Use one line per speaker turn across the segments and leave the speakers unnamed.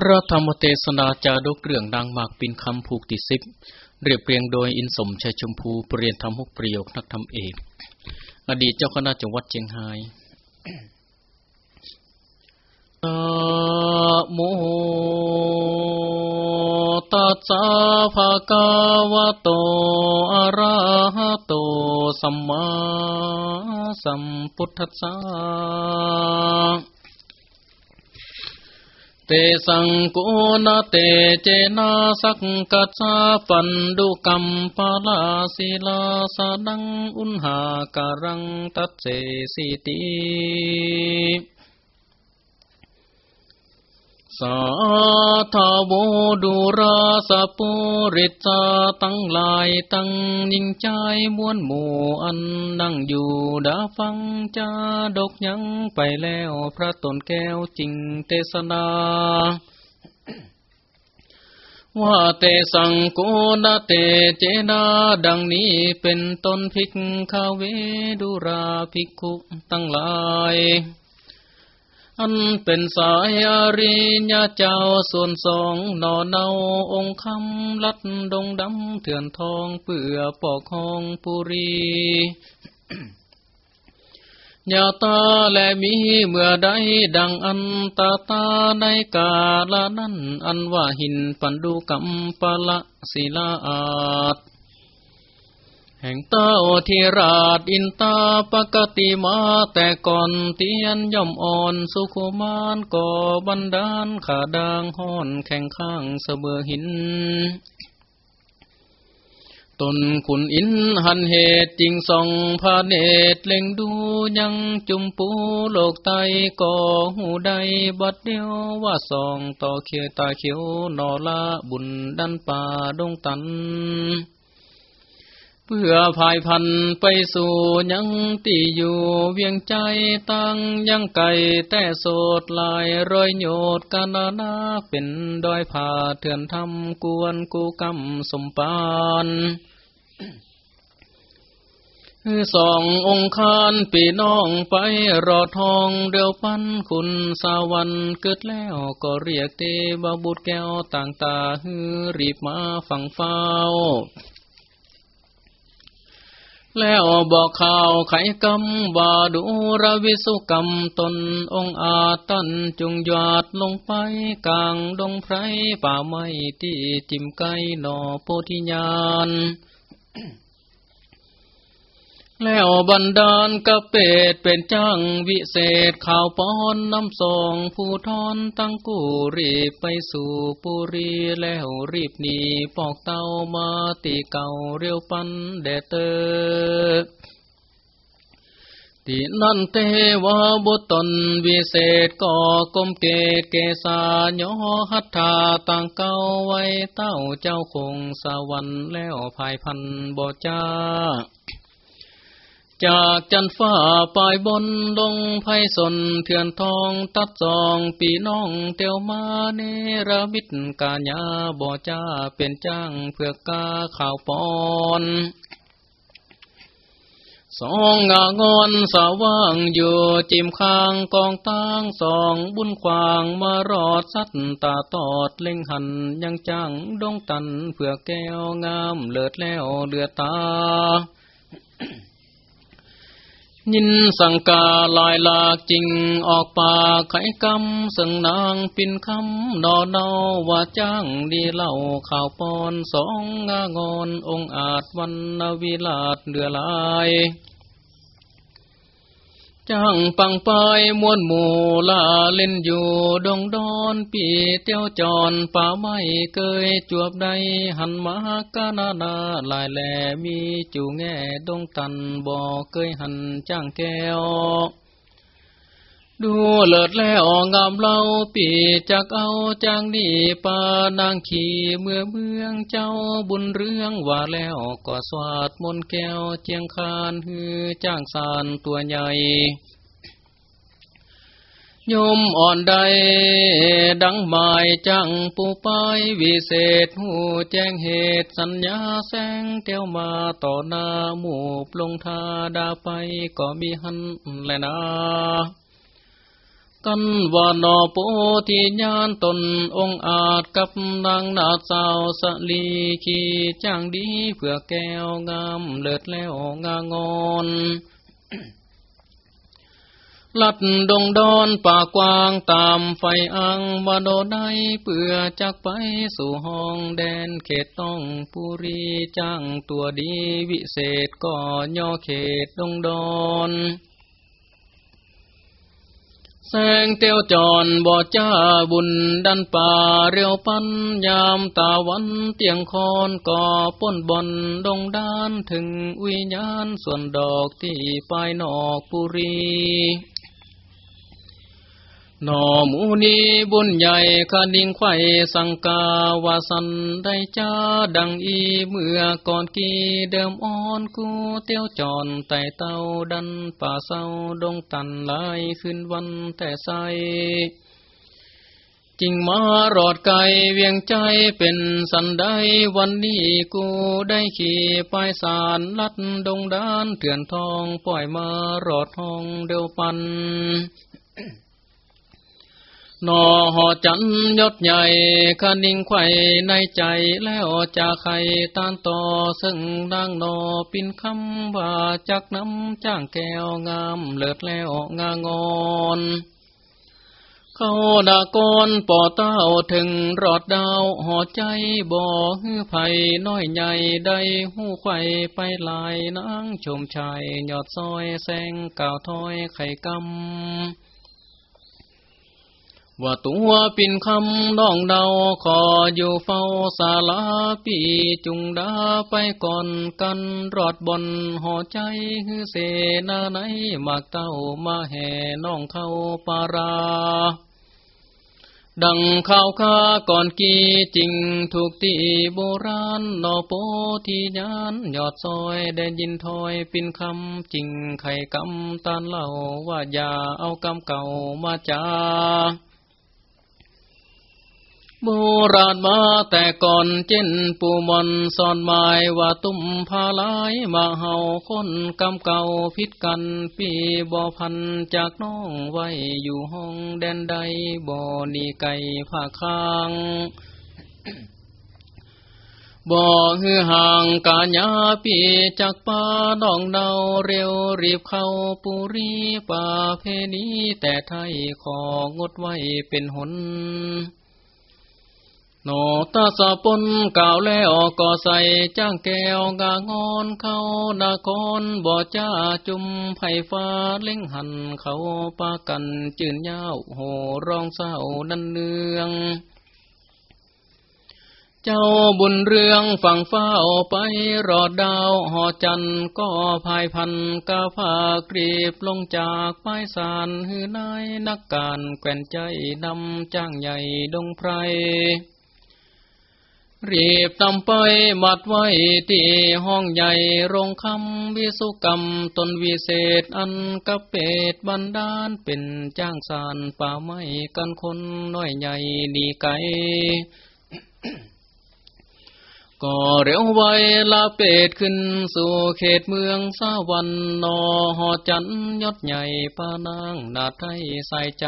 พระธรรมเทศนาจาดกเรื่องดังมากปินคำผูกติสิบเรียบเรียงโดยอินสมชัยชมพูเปลี่ยนธรรมหกประโยคนักธรรมเอกอดีตเจ้าคณะจังหวัดเชียงรายโมตัสสะภะคะวะโตอะระหะโตสัมมาสัมพุทธัสสะ เตสังกุณเตเจนาสักกัจจาปันดุกัมปาลาศิลาสนังอุณหาการังตัดเจสิติ สาธาโวดุราสปุริจาตั้งลายตั้งนิ่งใจมวนหมู่อันนั่งอยู่ดาฟังจาดกยังไปแล้วพระตนแก้วจริงเทศนาว่าเตสังโกนาเตเจนาดังนี้เป็นตนพิกขเวดุราภิกขุตั้งหลาย อันเป็นสายอริยเจ้าส่วนสองนอเนาองค์คำลัดดงดำเถื่อนทองเปื่อปอกห้องปุรียาตาและมีเมื่อใดดังอันตาตาในกาลนั้น อันว่าหินปันดูกัมปะละศิลาอาต แห่งเต้าทีราชอินตาปกติมาแต่ก่อนเตียนย่อมอ่อนสุขุมานก่อบันดาลขาดางห้อนแข่งข้างเสเบอหิน ตนขุนอินหันเหตุจริงส่องพาเนตเล็งดูยังจุมปูโลกไตก่อหูใดบัดเดียวว่าส่องต่อเขียตาเขียวนอละบุญดันป่าดงตัน เพื่อภายพันไปสู่ยังตีอยู่เวียงใจตั้งยังไก่แต่โสดลายรอยโยดกานานาเป็นดอยผาเถื่อนทำกวนกูกำสมปานสององค์คานปีน้องไปรอทองเดียวปันคุณสาวันเกิดแล้วก็เรียกเตบาบุตรแก้วต่างตาฮือรีบมาฟังเฝ้า แล้วบอกข่าวไขกำว่าดูระวิสุกรรมตนองอาตันจุงยาดลงไปกลางดงไพรป่าไม้ที่จิมไกหนอโพธิญาณ แล้วบันดาลกระเป็ดเป็นจ้างวิเศษข่าวป้อนน้ำสองผู้ทอนตั้งกู้รีบไปสู่ปุรีแล้วรีบหนีปอกเต้ามาตีเก่าเรียวปันแดเตอที่นั่นเตวาบุตนวิเศษก่อกมเกตเกสายอหัตถาต่างเก้าไว้เต้าเจ้าคงสวรรค์แล้วภายพันบ่จ้า จากจันฟ้าปลายบนลงไพสนเถื่อนทองตัดจองปีน้องเตียวมาเนรมิตกาญาบ่จ้าเป็นจ้างเพื่อกาข่าวปอนสองงางอนสว่างอยู่จิมข้างกองตั้งสองบุญควางมารอดสัตตาตอดเล่งหันยังจังดงตันเพื่อแก้วงามเลิศแล้วเลือตา ยินสังกาลายลากจริงออกปากไขกำสังนางปินคำนอเนาว่าจ้างดีเล่าข่าวปอนสองงางอนองอาจวันนวิลาดเดือลาย จังปังปายมวนหมู่ลาเล่นอยู่ดงดอนปีเตียวจอนป่าไม้เคยจวบใดหันมากานานาลายแหลมีจูแง่ดงตันบ่เคยหันจ้างแก้ว ดูเลิศแล้วงามเล่าปีจากเอาจางนี่ปานางขี่เมื่อเมืองเจ้าบุญเรื่องว่าแล้วก็สวาดมนแก้วเจียงคานฮือจ้างสารตัวใหญ่ยมอ่อนใด ดังหมายจังปูปายวิเศษหูแจ้งเหตุสัญญาแสงเตียวมาต่อหน้าหมู่ปลงทาดาไปก็มีหันแลนา กันวานอโปธิญาณตนองอาจกับนางนาสาวสลีขีจ้างดีเพื่อแก้วงามเลิศแล้วงางอนลัดดงดอนป่ากว้างตามไฟอังมาโดได้เปื่อจักไปสู่ห้องแดนเขตต้องปุรีจ้างตัวดีวิเศษก็ย่อเขตดงดอน แสงเตียวจอนบ่จ้าบุญดันป่าเรียวปันยามตาวันเตียงคอนก่อป้นบอนดงด้านถึงวิญญาณส่วนดอกที่ปลายนอกปุรี นอมูนีบุญใหญ่คดิ่งไข่สังกาวาสันได้จ้าดังอีเมื่อก่อนกีเดิมอ่อนกูเตียวจอนไต่เต้าดันป่าเศร้าดงตันลายขึ้นวันแต่ใสจริงมารอดไกลเวียงใจเป็นสันได้วันนี้กูได้ขี่ไปสารลัดดงดานเถื่อนทองปล่อยมารอดห้องเดียวปัน นอหอจันยศใหญ่คนิ่งไข่ในใจแล้วจะไข่ตานต่อซึ่งดังนอปินคำว่าจักน้ำจ้างแก้วงามเลิศแล้วงางอนเขาดากอนปอเต้าถึงรอดดาวหอใจบ่อฮือไผ่น้อยใหญ่ได้หูไข่ไปลายนางชมชายยอดซอยแสงก่าวถอยไข่กำ ว่าตัวปินคำน้องเดาขออยู่เฝ้าสาลาปีจุงดาไปก่อนกันรอดบนห่อใจฮือเสนาไหนมากเต้ามาแห่น้องเข้าปารา ดังข่าวข้าก่อนกี่จริงถูกตีโบราณนอโปที่ยานยอดซอยได้ยินถอยปินคำจริงไข่กำตานเล่าว่าอย่าเอากำเก่ามาจ้า โบราณมาแต่ก่อนเจนปูมอนสอนหมายว่าตุ้มพาลายมาเห่าคนกำเก่าพิษกันปีบ่อพันจากน้องไว้อยู่ห้องแดนใดบ่อนีไก่ผ้าคางบ่ฮือห่างกาญาปีจากป่าดองเดาเร็วรีบเข้าปุรีป่าเพนีแต่ไทยของดไว้เป็นหน นตาสะปนก่าวแล้วก็ใส่จ้างแก้วกางอนเขานาคอนบ่จ้าจุมไผ่ฟ้าเล่งหันเขาปากันจืนยาวโหร้องเศร้านันเนืองเจ้าบุญเรืองฝั่งฟ้าไปรอดดาวหอจันก็ภายพันกาผากรีบลงจากป้ายสารหือนายนักการแก่นใจนำจ้างใหญ่ดงไพร รีบตำไปมัดไว้ที่ห้องใหญ่โรงคำวิสุกรรมตนวิเศษอันกับเป็ดบันดาลเป็นจ้างสารป่าไม้กันคนน้อยใหญ่ดีไกก็เร็วไวลาเป็ดขึ้นสู่เขตเมืองสาวันนอหอจันยศใหญ่ปานางนาไทยใส่ใจ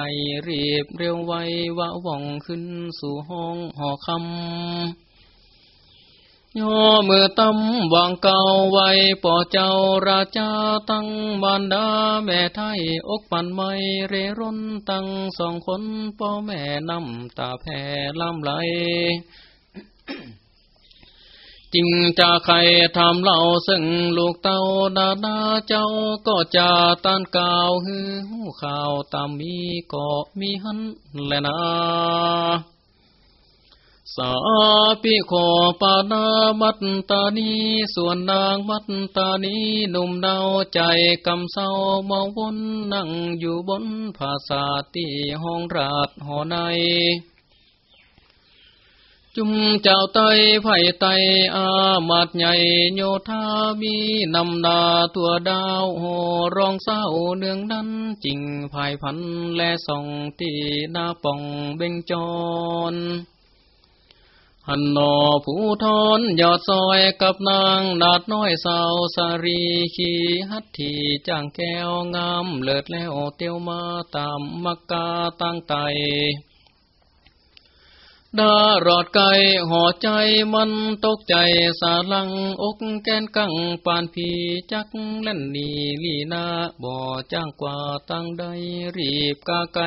รีบเร็วไววะว่องขึ้นสู่ห้องหอคำ ย่อมือตำวางเก่าไว้ป่อเจ้าราชาตั้งบานดาแม่ไทยอกปันไม่เรร่นตั้งสองคนพ่อแม่นำตาแผ่ลำไหลจริงจะใครทำเล่าซึ่งลูกเต้าดาดาเจ้าก็จะต้านกาวฮือหูข่าวตามมีก็มีหันแลนะ สาปิโคปานามัตตานีส่วนนางมัตตานีหนุ่มดาวใจกำเศร้าเมาวนนั่งอยู่บนภาษาตีห้องราดหอใน จุมเจ้าไตไผ่ไตอามาดใหญ่โยธามีนำดาตัวดาวโหรองเศร้าเนืองนั้นจริงภายพันและส่องตีหน้าป่องเบ่งจร หันนอผู้ทอนยอดซอยกับนางนาดน้อยสาวสารีขีหัตถีจ้างแก้วงามเลิศแล้วเตียวมาตามมักกาตั้งไตดารอดไกห่อใจมันตกใจสาลังอกแกนกังปานผีจักเล่นนีลีนาบ่อจ้างกว่าตั้งใดรีบกาไก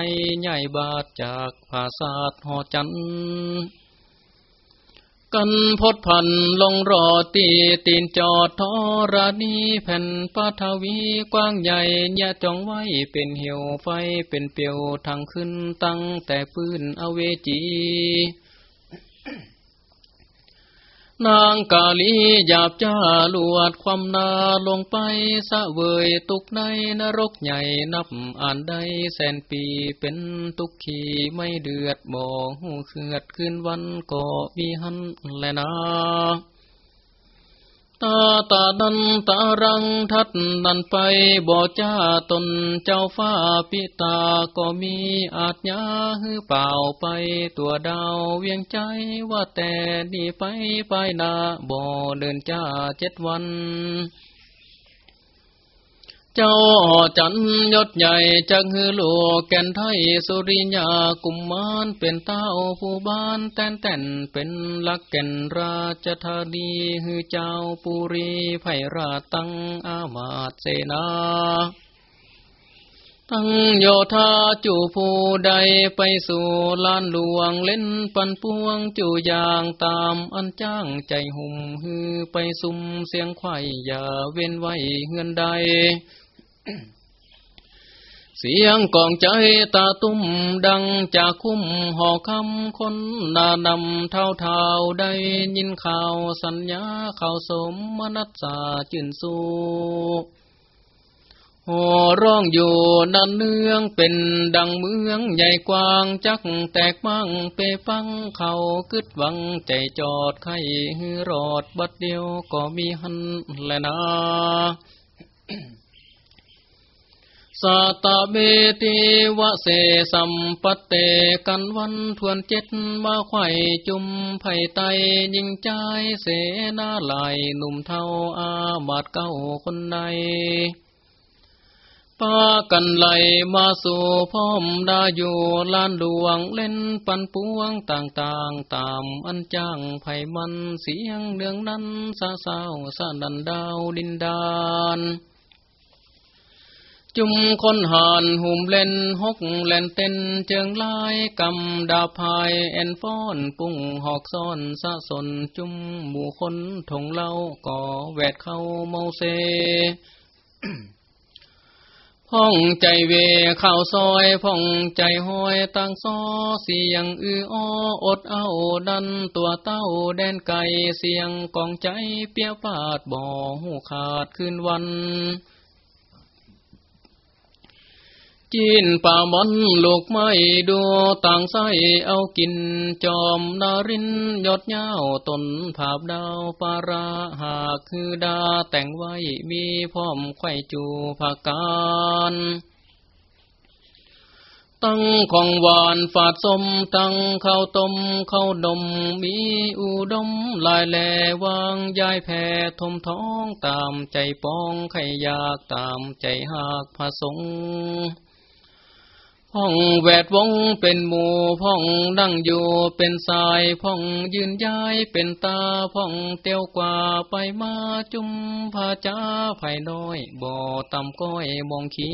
ใหญ่บาดจากภาษาทห่อจัน กันพดพันลงรอตีตีนจอดทอรานีแผ่นปาทวีกว้างใหญ่ยะจองไว้เป็นเหี่ยวไฟเป็นเปียวทางขึ้นตั้งแต่พื้นอเวจี นางกาลีหยาบจ้าลวดความนาลงไปสะเวยตุกในนรกใหญ่นับอ่านได้แสนปีเป็นตุกขีไม่เดือดบ่หูเขือดขึ้นวันก็มีหันแลนา ตาตาดันตารังทัดนันไปบ่จ้าตนเจ้าฟ้าปิตาก็มีอาจยาฮือเปล่าไปตัวดาวเวียงใจว่าแต่นี่ไปไปนาบ่เดินจ้าเจ็ดวัน จ้าจันยศใหญ่จักฮือโลแก่นไทยสุริยากุมมานเป็นเต้าผู้บ้านแต้นแต่นเป็นลักแก่นราชธานีฮือเจ้าปุรีไพราตังอามาตเสนาตั้งโยธาจูผู้ใดไปสู่ลานหลวงเล่นปันปวงจูอย่างตามอันจ้างใจหุ่มฮือไปซุ่มเสียงไข่อย่าเว้นไว้เฮือนใด เสียงกองใจตาตุ้มดังจากคุ้มหอคำคนนานำเท่าเท่าได้ยินข่าวสัญญาข่าวสมมนัสสาจืนสูหอร้องอยู่นันเนืองเป็นดังเมืองใหญ่กว้างจักแตกมั่งเปปังเขากึดวังใจจอดไข่รอดบัดเดียวก็มีหันแลนา สตเบติวะเสสัมปเตกันวันทวนเจ็ดมาไข่จุมไผ่ไตยิงใจเสนาลายหนุ่มเท่าอาบาดเก้าคนในปากันไหลมาสู่พร้อมดาอยู่ลานดวงเล่นปันปวงต่างๆตามอันจ้างไผ่มันเสียงเนืองนั้นสาสาวสานันดาวดินดาน จุมคนหานหุ่มเล่นหกเล่นเต้นเจิงลายกำดาพายแอนฟ้อนปุ้งหอกซ่อนสะสนจุมหมู่คนถงเล่าก่อแวดเข้าเมาเซพ่องใจเวข้าวซอยพ่องใจห้อยตั้งซอเสียงอืออ้ออดเอาดันตัวเต้าแดนไก่เสียงกองใจเปียปาดบ่อหูขาดขึ้นวัน จีนป่ามอนลูกไม้ดูต่างใสเอากิน จอมนารินยอดเย้าตนผาบดาวปาราหากคือดาแต่งไว้มีพร้อมไข่จูผักการตั้งของหวานฝาดสมตั้งข้าวต้มข้าวดมมีอุดมลายแหลวางยายแผ่ทมท้องตามใจปองไขยากตามใจหากผสง พ่องแวดวงเป็นหมู่พ่องนั่งอยู่เป็นสายพ่องยืนย้ายเป็นตาพ่องเตียวกว่าไปมาจุมพาจ้าไผ่น้อย บ่อต่ำก้อยมองขี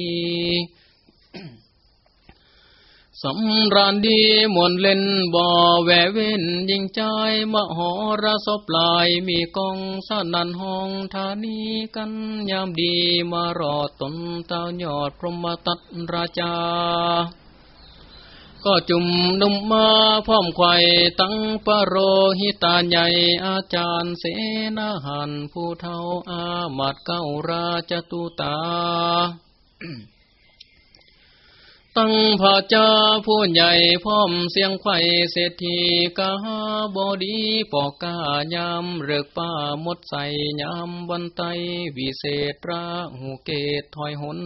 สำราญดีมวนเล่นบ่อแวเว้นยิงใจมหรสพลายมีกองสนันห้องธานีกันยามดีมารอตนเต้ายอดพรหมตัตราชา ก็จุ่มนุ่มมาพร้อมไข่ตั้งปโรหิตาใหญ่อาจารย์เสนาหันผู้เท่าอามาดเก้าราชตุตา ตั้งพระเจ้าผู้ใหญ่พร้อมเสียงไข่เศรษฐีกาบดีปอกกายามเรือกป้าหมดใส่ยามวันไตวิเศษราหูเกตถอยหน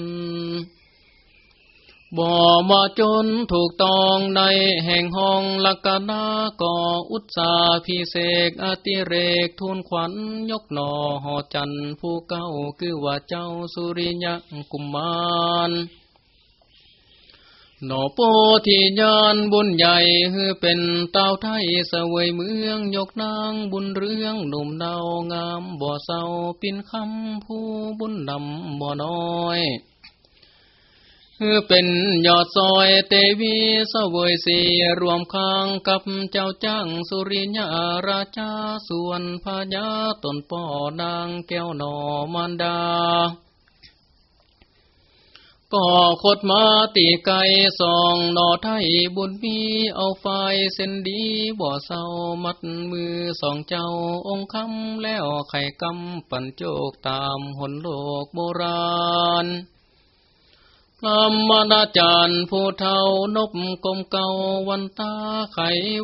บ่มาจนถูกตองในแห่งห้องลักนาก่ออุตสาพิเศษอติเรกทุนขวัญยกหนอหอจันผู้เก้าคือว่าเจ้าสุริยกุมาร หนอโปธิญาณบุญใหญ่คือเป็นเต้าไทยสวยเมืองยกนางบุญเรื่องหนุ่มเดางามบ่เศร้าปินคำผู้บุญนำบ่น้อยคือเป็นยอดซอยเตวีสวยสีรวมค้างกับเจ้าจ้างสุริยาราชาส่วนพญาตนป่อนางแก้วหนอมันดา ก็ขดมาตีไก่สองนอไทยบุญมีเอาไฟเส้นดีบ่อเศร้ามัดมือสองเจ้าองค์คำแล้วไข่กำปั่นโจกตามหนโลกโบราณธรรมนาจารย์ผู้เท่านบกลมเก่าวันตาไข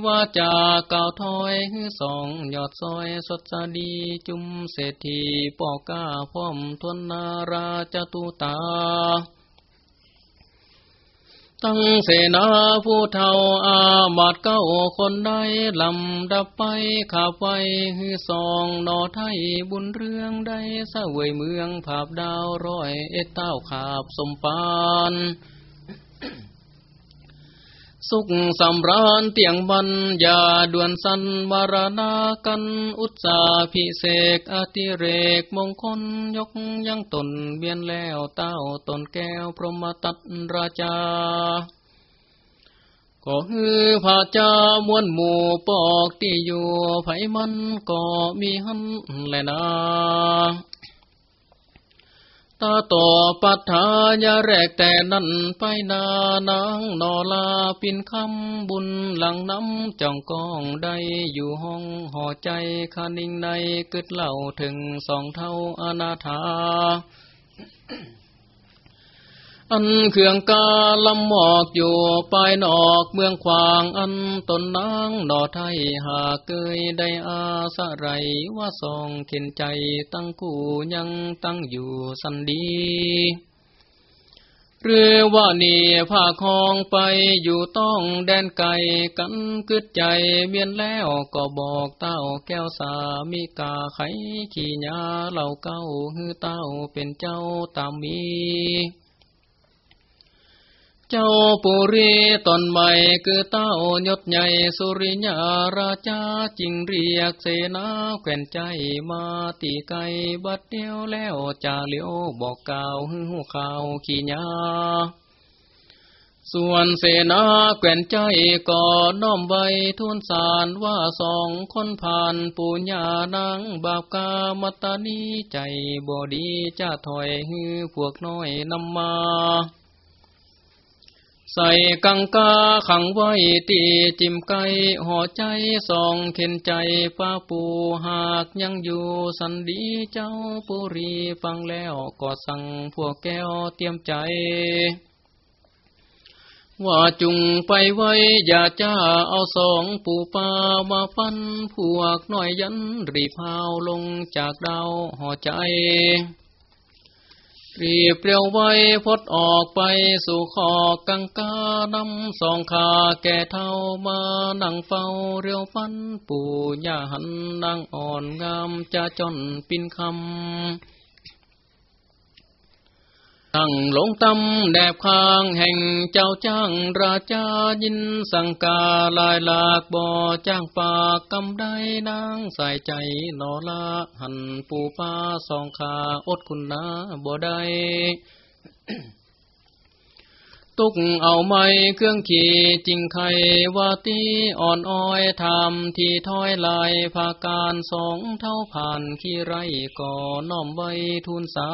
ว่าจาก่าวถอยสองยอดซอยสดสดีจุมเศรษฐีปอก้าพร้อมทนนาราจตุตา ตั้งเสนาผู้เท่าอาบาดเก้าคนได้ลำดับไปขับไว้ฮือสองนอไทยบุญเรื่องได้สวยเมืองภาพดาวร้อยเอ็ดเต้าขาบสมปาน สุขสำราญเตียงบันยาด่วนสันวารณากันอุตสาพิเศษอติเรกมงคลยกยังตนเบียนแล้วเต้าตนแก้วพรหมตัตราชาก็ฮือพาจามวนหมู่ปอกที่อยู่ไผมันก็มีหันแลนา ตาต่อปัฏฐายาแรกแต่นั้นไปนานางนอลาปินคำบุญหลังน้ำจ้องกองได้อยู่ห้องห่อใจคานิ่งในกึดเล่าถึงสองเท่าอนาถา อันเขื่องกาลำหมอกอยู่ปลายนอกเมืองควางอันตนนางนอไทยหาเกยได้อาสะไรว่าสองเข็นใจตั้งคู่ยังตั้งอยู่สันดีหรือว่านี่ผ้าคองไปอยู่ต้องแดนไกลกันกึดใจเมียนแล้วก็บอกเต้าแก้วสามิกาไขขี่ยาเหล่าเก้าฮือเต้าเป็นเจ้าตามมี เจ้าปุรีตนใหม่คือเต้ายศใหญ่สุริยาราชาจิงเรียกเสนาแขวนใจมาตีไกบัดเดียวแล้วจ่าเลียวบอกกล่าวหื้อข่าวขี้ยาส่วนเสนาแกวนใจก่อน้อมใบทุนสารว่าสองคนผ่านปุญญานางบาปกามัตานีใจบอดีจะถอยฮือพวกน้อยนำมา ใส่กังกาขังไว้ตีจิมไก่ห่อใจสองเข็นใจป้าปูหากยังอยู่สันดีเจ้าปุรีฟังแล้วก็สั่งพวกแก้วเตรียมใจ ว่าจุงไปไว้อย่าจ้าเอาสองปูปามาฟันพวกน้อยยันรีพาวลงจากดาวห่อใจ รีบเปรียวไว้พดออกไปสู่ขอกังกานำสองขาแก่เท่ามานั่งเฝ้าเรียวฟันปู่ย่าหันนั่งอ่อนงามจะจนปินคำ ตั้งหลงตำแดบคางแห่งเจ้าจ้างราชายินสังกาลายหลากบ่อจ้างปากกำได้นางใส่ใจนอละหันปูป้าสองขาอดคุณนาบ่ได้ตุกเอาไม้เครื่องขี่จิงไขว่าตีอ่อนอ้อยทำที่ถ้อยลายภาการสองเท่าผ่านขี้ไรก่อน้อมไว้ทุนสา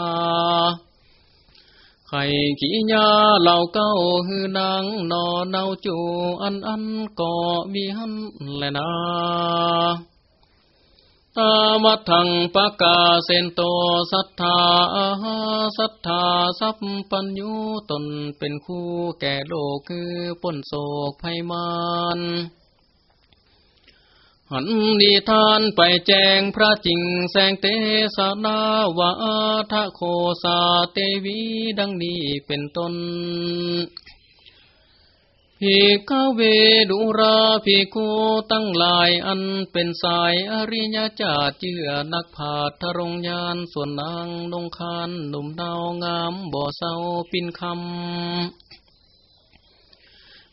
ไข่ขี้ยาเหล่าเก้าหือนางนอเนาจูอันอันก็มีหันแลนาตามัทังปะกาเซนโตสัทธาอาหาสัทธาสัพปัญญูตนเป็นคู่แก่โลกคือป้นโศกภัยมาน หันดีทานไปแจงพระจิงแสงเตสนาวาทะโคสาเตวีดังนี้เป็นต้นภิกขเวดุราภิกขุตั้งหลายอันเป็นสายอริยจาเจือนักผาทรงยานส่วนนางนงคานหนุ่มดาวงามบ่อเศร้าปินคำ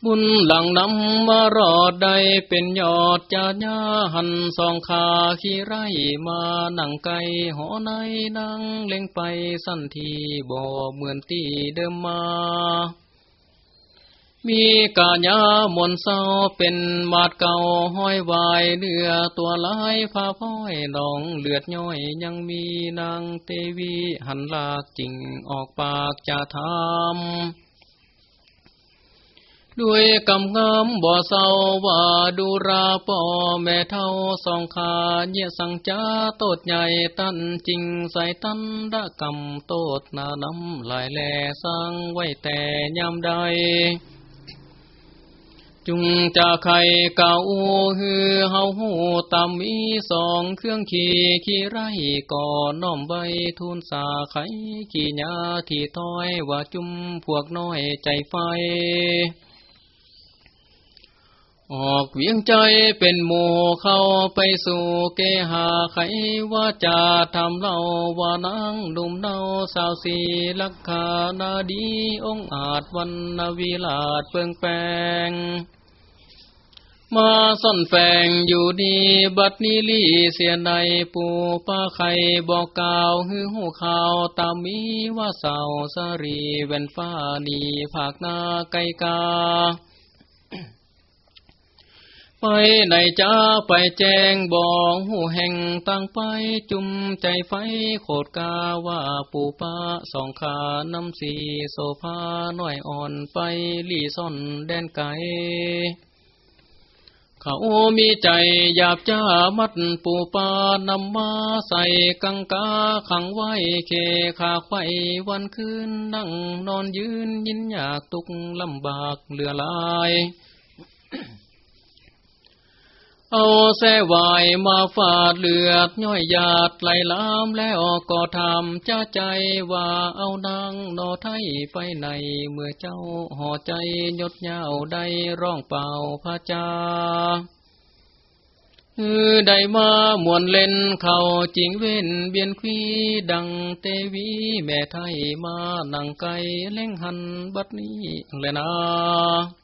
บุญหลังนำมารอดใดเป็นยอดจาญาหันสองขาขี้ไรมาหนังไก่หอในนังเล็งไปสั้นทีบ่เหมือนตีเดิมมา มีกาญามนเศร้าเป็นมาดเก่าห้อยวายเนื้อตัวลายผ้าพ้อยนองเลือดย้อยยังมีนางเตวีหันลากจริงออกปากจะทำ ด้วยกำงามบ่อเศร้าว่าดูราปอแม่เท่าสองขาเยี่ยสังจ้าโตดใหญ่ตันจริงใส่ตันดะกำโตดนาน้ำลายแหล่สร้างไว้แต่ยามใด จุงจะไข่เก่าฮือเฮาหูตามมีสองเครื่องขี่ขี่ไรก่อน้อมใบทุนสาไข่ขี่ยาที่ต้อยว่าจุมพวกน้อยใจไฟ ออกเวียงใจเป็นโมเข้าไปสู่เกหาไขว่าจะทำเล่าว่านังดุมเนาสาวสีลักขานาดีองอาจวันนาวิลาดเปิงแปงมาซ่อนแฝงอยู่ดีบัดนี้ลี่เสียในปูป้าไข่บอกกล่าวฮือหูข่าวตามมีว่าสาวสรีเวนฟ้านีภาคนาไกกา ไปไหนจ้าไปแจ้งบอกหูแห่งตั้งไปจุ่มใจไฟโคดกาว่าปูป้าสองขานำสีโซฟาหน่อยอ่อนไปลี่ซ่อนแดนไกเขามีใจหยาบจ้ามัดปูปานำมาใส่กังกาขังไว้เคขาไฟวันคืนนั่งนอนยืนยินอยากตุกลำบากเหลือลาย เอาแสวายมาฟาดเลือดย่อยหยาดไหลล้ามแล้วก็ทำจ้าใจว่าเอานางนอไทยไปในเมื่อเจ้าห่อใจยดเย้าได้ร้องเป่าพระจาได้มามวนเล่นเขาจริงเว้นเบียนคีดังเตวีแม่ไทยมานังไกเล่งหันบัดนี้แลยนะ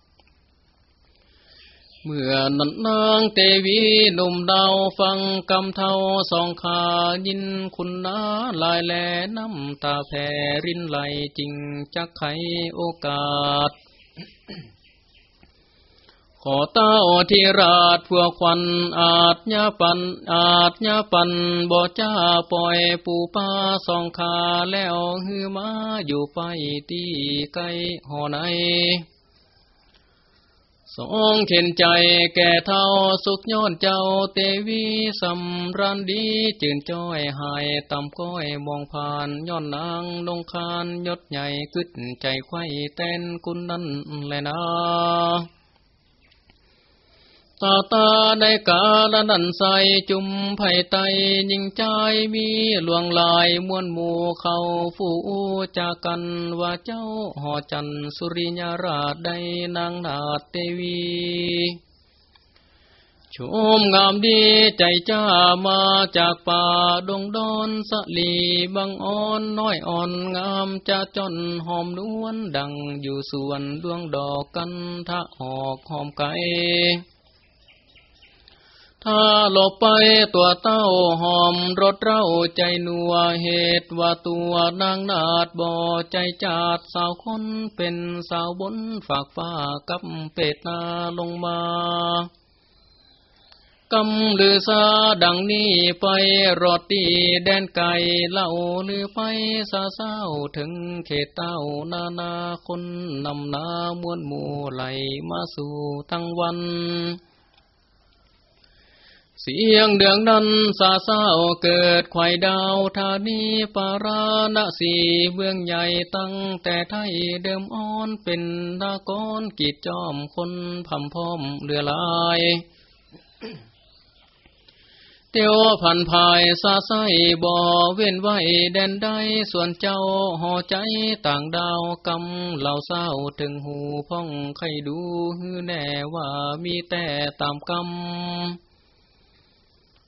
เมื่อนันนางเตวีหนุ่มดาวฟังกำเทาสองขายินคุณนาลายแลน้ำตาแผ่รินไหลจริงจักไขโอกาส ขอเต้าที่ราชพวควันอาจญาปันอาจญาปันบ่จ้าปล่อยปูป้าสองขาแล้วฮือมาอยู่ไปตีไกหอไหน สองเข็นใจแก่เท่าสุขย้อนเจ้าเตวีสำรันดีจื่นจ้อยหายต่ำก้อยมองผ่านย้อนนางลงคานยศใหญ่กึดใจไข่เต้นกุนนั่นแลนะ ตาตาไดกาละนันใสจุมไผ่ไตยิงใจมีหลวงลายมวนหมู่เขาฟูจากันว่าเจ้าหอจันสุริยราชได้นางนาเตวีชมงามดีใจจ้ามาจากป่าดงดอนสลีบังอ่อนน้อยอ่อนงามจะจนหอมนวลดังอยู่ส่วนดวงดอกกันทะหอกหอมไก่ ถ้าหลบไปตัวเต้าหอมรถเร้าใจนัวเหตุว่าตัวนางนาดบ่อใจจาดสาวคนเป็นสาวบนฝากฟ้ากับเป็ดนาลงมากำลือซาดังนี้ไปรอดตีแดนไก่เล่าลือไปซาเศร้าถึงเขตเต้านานาคนนำนามวนหมู่ไหลมาสู่ทั้งวัน เสียงเดืองนั้นสาเศร้าเกิดไข่ดาวธานีปาราณสีเมืองใหญ่ตั้งแต่ไทยเดิมอ่อนเป็นดากอนกีดจอมคนพำพอมเรือลายเตียวพันภายซาไซบ่อเว้นไว้แดนใดส่วนเจ้าห่อใจต่างดาวกำเหล่าเศร้าถึงหูพ่องใครดูฮือแน่ว่ามีแต่ตามกำ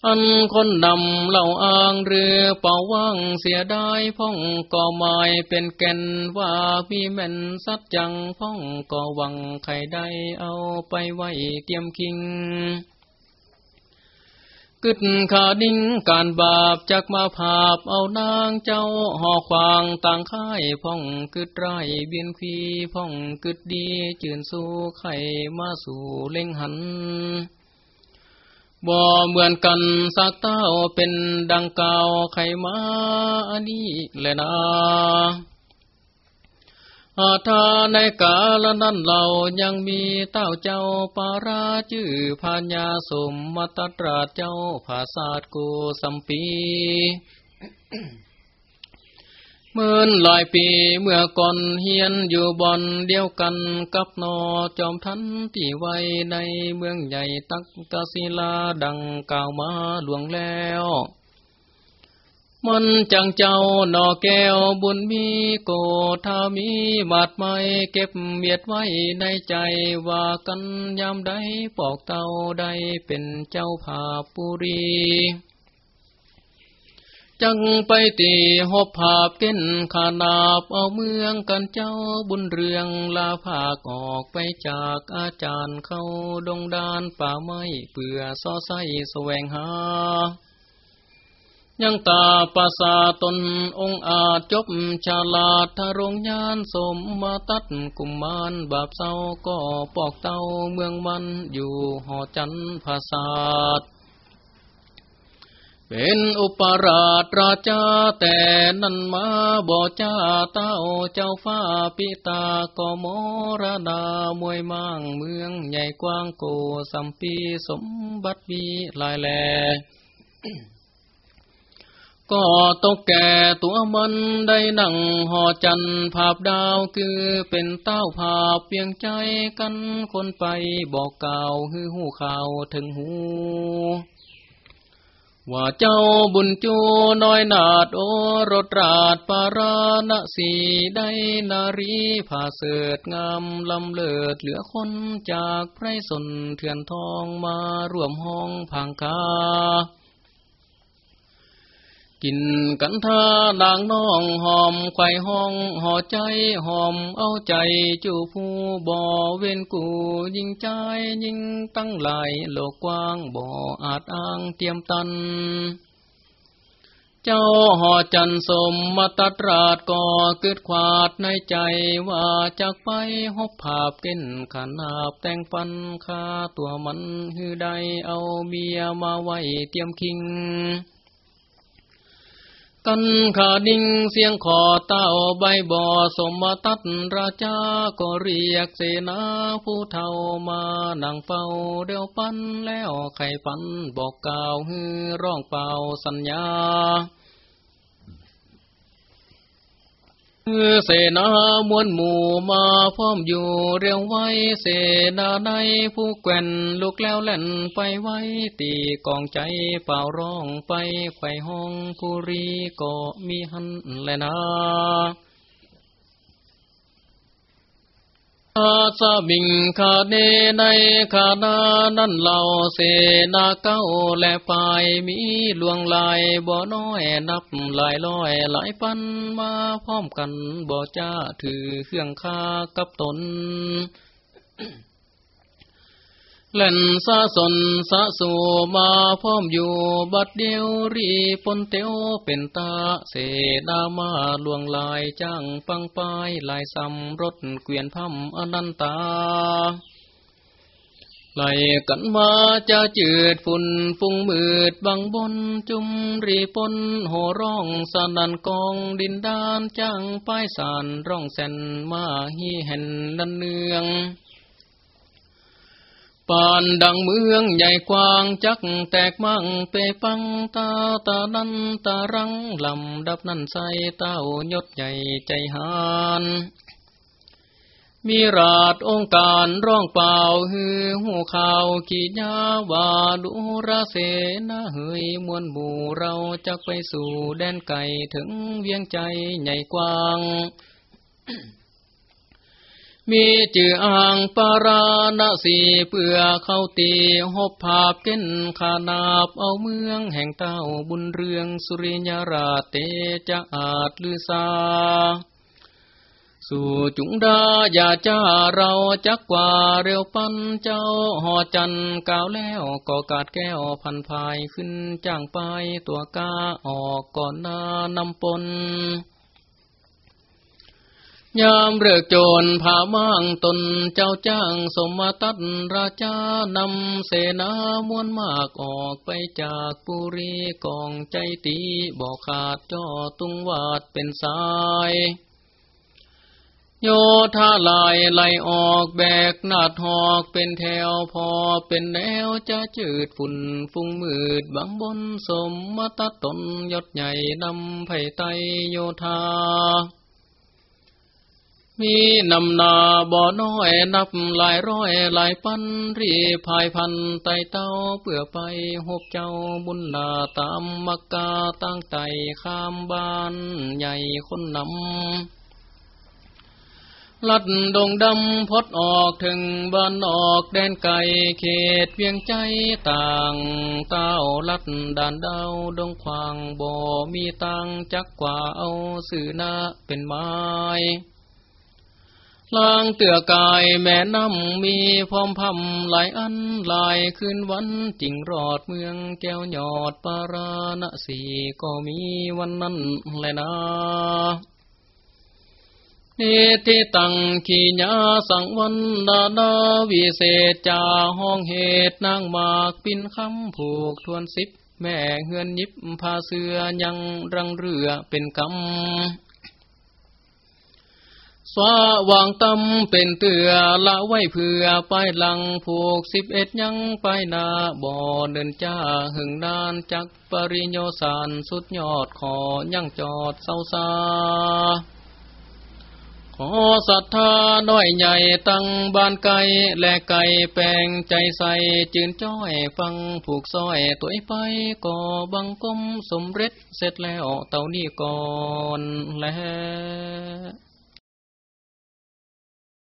อันคนนำเหล่าอ้างเรือเป่าว่างเสียได้พ่องก่อไม้เป็นแก่นว่ามีแม่นสัดจังพ่องก่อวังใครได้เอาไปไว้เตรียมคิงกึดขาดิ้งการบาปจักมาภาพเอานางเจ้าห่อควางต่างค่ายพ่องกึดไรเบียนคีพ่องกึดดีจืนสู้ไข่มาสู่เล่งหัน บ่เหมือนกันสักเต้าเป็นดังเก่าไขมาอันนี้แหละนะอาทาในกาลนั้นเรายังมีเต้าเจ้าปาราจื้อพญาสมมตตราเจ้าภาษาโกสัมปี เมื่อหลายปีเมื่อก่อนเฮียนอยู่บอนเดียวกันกับนอจอมทันที่ไว้ในเมืองใหญ่ตักกศิลาดังกล่าวมาหลวงแล้ว มันจังเจ้าหนอแก้วบุญมีโกธามีบาดไม้เก็บเมียดไว้ในใจว่ากันยามใดปอกเต้าใดเป็นเจ้าภาปุรี จังไปตีหอบภาพเก้นขานาบเอาเมืองกันเจ้าบุญเรืองลาภาคออกไปจากอาจารย์เข้าดงดานป่าไม้เปื่อซอไซแสวงหา ยังตาปาสาตนองอาจจบชาลาดทารงยานสมมาตัดกุมมานบาปเศร้าก็ปอกเต้าเมืองมันอยู่หอจันภาษาด เป็นอุปราชราชาแต่นั้นมาบ่จ้าเต้าเจ้าฟ้าปิตาก็มรดามวยมั่งเมืองใหญ่กว้างโกสัมปีสมบัติมีลายแหลก็ตกแก่ตัวมันได้นั่งหอจันภาพดาวคือเป็นเต้าภาพเพียงใจกันคนไปบอกกล่าวฮือหูข่าวถึงหู ว่าเจ้าบุญจูน้อยนาดโอรสราดปาราณสีได้นารีผ่าเสดงามลำเลิดเหลือคนจากไพรสนเถื่อนทองมาร่วมห้องพังคา กินกันท่านางน้องหอมไข่ห้องห่อใจหอมเอาใจจูผู้บ่อเว้นกูยิ่งใจยิ่งตั้งหลายโลกกว้างบ่ออาจอ้างเตรียมตัน เจ้าห่อจันสมมาตัดราดก่อเกิดขวาดในใจว่าจากไปหบภาพเก้นขนาบแต่งฟันคาตัวมันฮือใดเอาเมียมาไว้เตรียมคิง กันขาดิ่งเสียงขอเต้าใบบ่อสมตัดราชาก็เรียกเสนาผู้เท่ามานั่งเฝ้าเดียวปันแล้วไข่ปันบอกกล่าวฮือร้องเป่าสัญญา เสนามวลหมู่มาพร้อมอยู่เรียงไว้เสนาในผู้แก่นลูกแล้วแล่นไปไว้ตีกองใจเป่าร้องไปไข่ห้องภูรีก็มีหันแลนา อาสบิงคาเนในคานานั่นเหล่าเสนาเก้าและปายมีลวงลายบ่อน้อยนับหลายร้อยหลายปันมาพร้อมกันบ่จ้าถือเครื่องคากับตน เล่นสะสนสะสูมาพร้อมอยู่บัดเดียวรีปนเตียวเป็นตาเสนามาลวงลายจ้างปังปายลายซ้ำรถเกวียนพัมอนันตาไหลกันมาจะจืดฝุ่นฟุ้งมืดบังบนจุมรีปนโหร้องสนันกองดินดานจ้างป้ายสานร้องเส้นมาฮีเห็นนันเนือง ปานดังเมืองใหญ่กว้างจักแตกมั่งเปปังตาตานันตารังลำดับนั่นใสเต้ายศใหญ่ใจหานมีราชองค์การร้องเป่าฮือหูข่าวขีญาวาดุระเสนาเฮยมวลหมู่เราจะไปสู่แดนไก่ถึงเวียงใจใหญ่กว้าง มีจืออ่างปาราณสีเปื่อเข้าตีหบภาพเก้นขานาบเอาเมืองแห่งเต้าบุญเรืองสุริยราเตจะอาจลือซาสู่จุงดาอย่าจ้าเราจักกว่าเร็วปันเจ้าหอจันกาวแล้วก็กาดแก้วพันภายขึ้นจ้างไปตัวกาออกก่อนนานำปน ยามเรือกโจรผามั่งตนเจ้าจ้างสมตัดราชานำเสนามวนมากออกไปจากปุรีกองใจตีบอกขาดจ่อตุงวาดเป็นสาย โยธาลายไหลออกแบกนาดหอกเป็นแถวพอเป็นแนวจะจืดฝุ่นฟุ้งมืดบางบนสมมตัดตนยศใหญ่นำไผ่ไตโยธา มีนำนาบ่อน้อยนับหลายร้อยหลายพันรีพายพันไตเต้าเพื่อไปหบเจ้าบุญนาตามมักกาตั้งไตข้ามบ้านใหญ่คนนำ ลัดดงดำพดออกถึงบ้านออกแดนไก่เขตเวียงใจต่างเต้าลัดด่านดาวดงควางบ่มีตังจักกว่าเอาสื่อนาเป็นไม้ ลางเตือกายแม่น้ำมีพร้อมพำหลายอันหลายคืนวันจิงรอดเมืองแก้วยอดปาราณสีก็มีวันนั้นแลยนะนิทิตังขีญาสังวันดาดาวิเศษจาห้องเหตุนางมากปินคำผูกทวนสิบ แม่เฮือนยิบพาเสือยังรังเรือเป็นกำ สว่างตำเป็นเตือละไว้เพื่อไปหลังผูกสิบเอ็ดยังไปนาบ่อเดินจ้าหึงนานจักปริโยสานสุดยอดขอยังจอดเศร้าซาขอศรัทธาน้อยใหญ่ตั้งบ้านไก่และไก่แปลงใจใส่จืนจ้อยฟังผูกซ้อยตัวไปก่อบังกมสมเร็จเสร็จแล้วเต่านี้ก่อนแล้ว